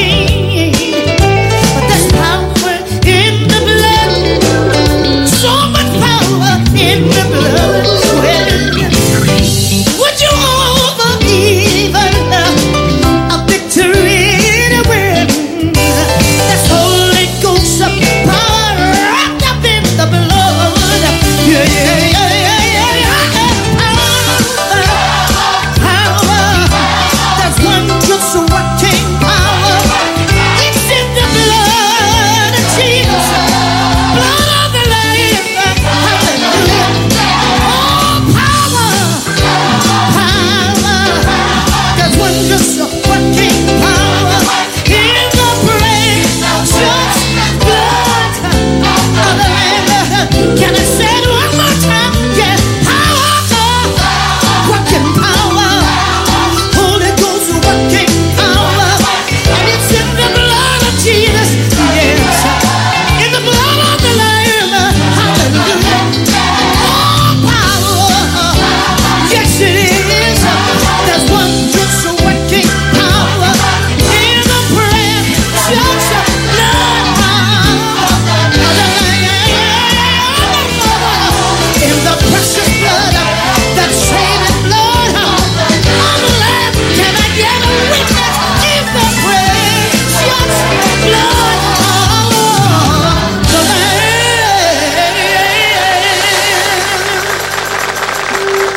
see.